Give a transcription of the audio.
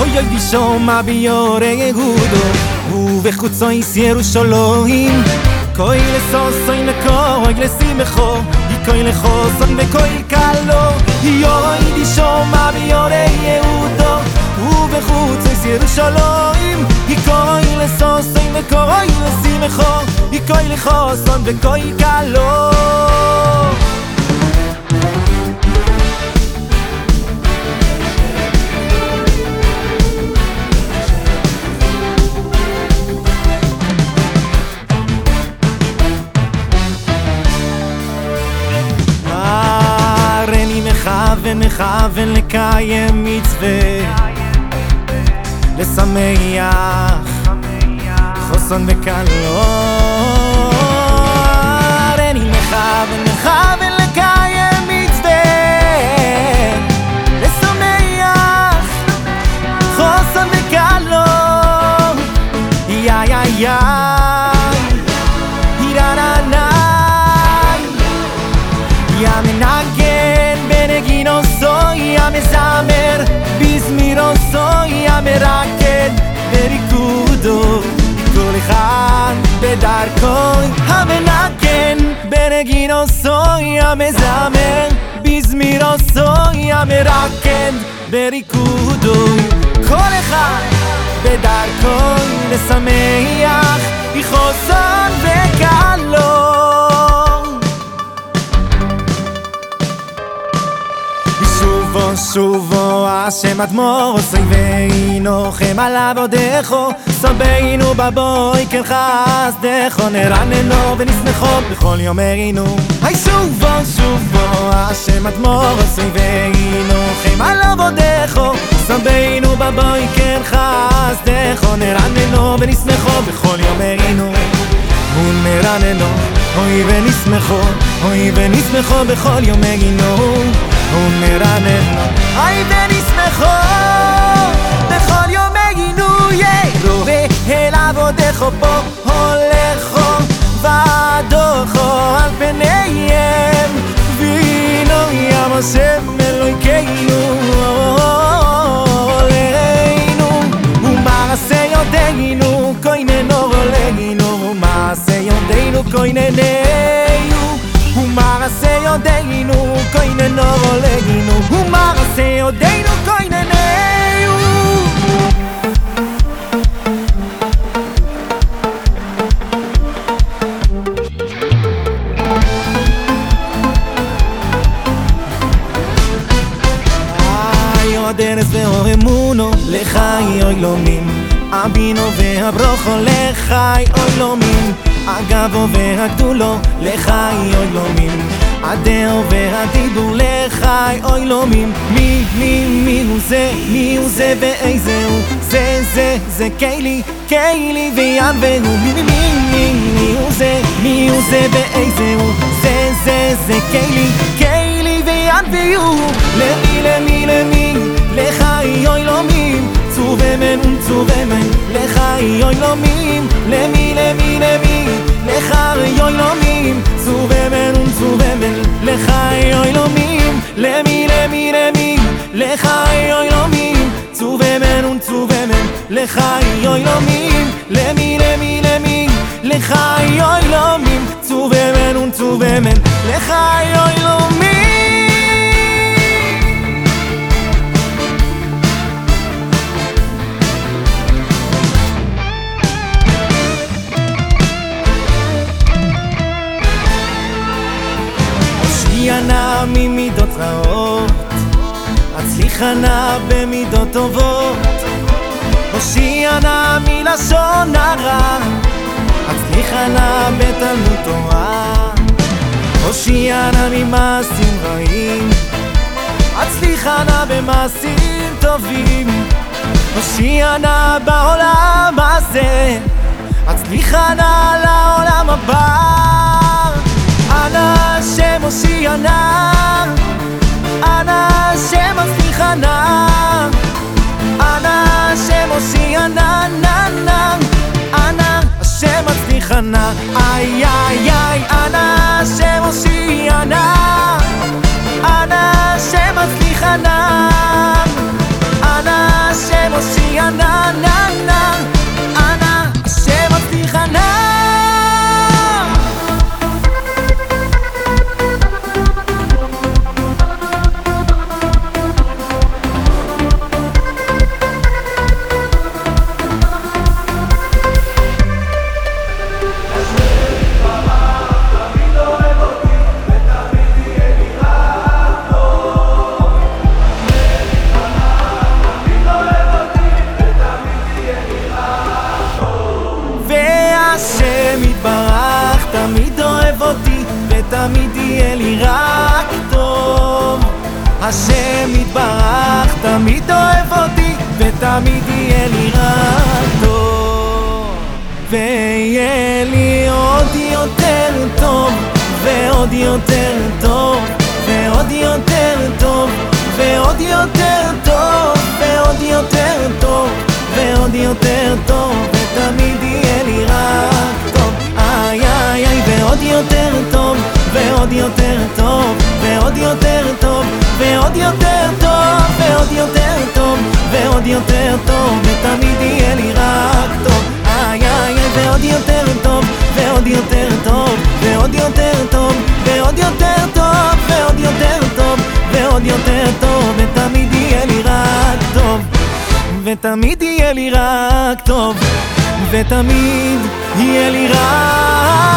אוי אוי דישומע ביור יהודו ובחוצו יסיירו שלוהים קוי לסוסוי נקוי לסימחו יקוי לחוסון וקוי קלו יוי דישומע ביור יהודו ובחוצו יסיירו שלוהים יקוי לסוסוי נקוי לסימחו יקוי לחוסון וקוי קלו ונכוון לקיים מצווה. לשמח חוסון וקלות אני מכוון, מכוון לקיים מצווה. לשמח חוסון וקלות יא יא יא יא soy a mezamer bizmiro soy a meraked berikudo kol echad bedarkoi a menaken benegino soy a mezamer bizmiro soy a meraked berikudo kol echad bedarkoi לשמח יחוסון שובו השם אדמו"ר עושי ואינוכם על עבודךו סבינו בבוי כן חסדךו נרננו ונשמחו בכל יום הרינו. היי שובו שובו השם אדמו"ר עושי ואינוכם על עבודךו סבינו בבוי כן חסדךו נרננו ונשמחו בכל יום הרינו. ונרננו אוי ונשמחו אוי ונשמחו בכל יום Ομεράνε Άιντερης με χώ Δε χώριο με γινούγε Ροβέ ελάβω δε χωπώ Ολέχω Βαντόχω Αλπενέιεμ Βίνω Ιάμωσε Μελοϊκέινου Ολέινου Ουμάσε Ιοντέινου Κοϊνενό Ολέινου Ουμάσε Ιοντέινου Κοϊνενέ יודענו כהננו עולנו ומעשה יודענו כהננו דרס ואור אמונו לחי אוי לומים אבינו והברוכו לחי אוי לומים הגבו והגדולו לחי אוי לומים הדאו והדיבור לחי אוי לומים מי מי מי הוא זה מי הוא זה ואיזה הוא. זה זה זה קיילי קיילי ויאן והוא. מי מי מי מי הוא זה מי הוא זה ואיזה הוא. זה זה זה קיילי קיילי ויאן והוא. למי למי למי לחי אוי לומים צובמן צובמן לחי אוי לומים למי למי לחי אוי לומים למי למי למי לחי אוי לומים צובמן צובמן לחי אוי לומים למי למי למי לחי אוי לומים צובמן צובמן לחי אוי לומים הושיענה ממידות רעות, הצליחה נא במידות טובות. הושיענה מלשון הרע, הצליחה נא בתלמוד תורה. הושיענה ממעשים רעים, הצליחה נא במעשים טובים. הושיענה בעולם הזה, הצליחה נא לעולם הבא. Ανά, Αϊ, αϊ, αϊ, ανάσε μας η ανά Ανάσε μας Ανά, χανά. Ανάσε μας η ανά, να, να תמיד יהיה לי רק טוב. השם יתברך תמיד אוהב אותי, ותמיד יהיה לי רק טוב. ויהיה לי עוד יותר טוב, ועוד יותר טוב, ועוד יותר טוב, ועוד יותר טוב, ועוד יותר טוב, ועוד יותר טוב, ותמיד יהיה לי רק טוב. איי איי איי, ועוד יותר טוב. ועוד יותר טוב ועוד יותר טוב ועוד יותר טוב ועוד יותר טוב ועוד יותר טוב ותמיד יהיה לי רק טוב איי איי איי ועוד יותר טוב ועוד יותר טוב ועוד יותר טוב ועוד יותר טוב ועוד יותר טוב ועוד יותר טוב ותמיד יהיה לי רק טוב ותמיד יהיה לי רק טוב ותמיד יהיה לי רק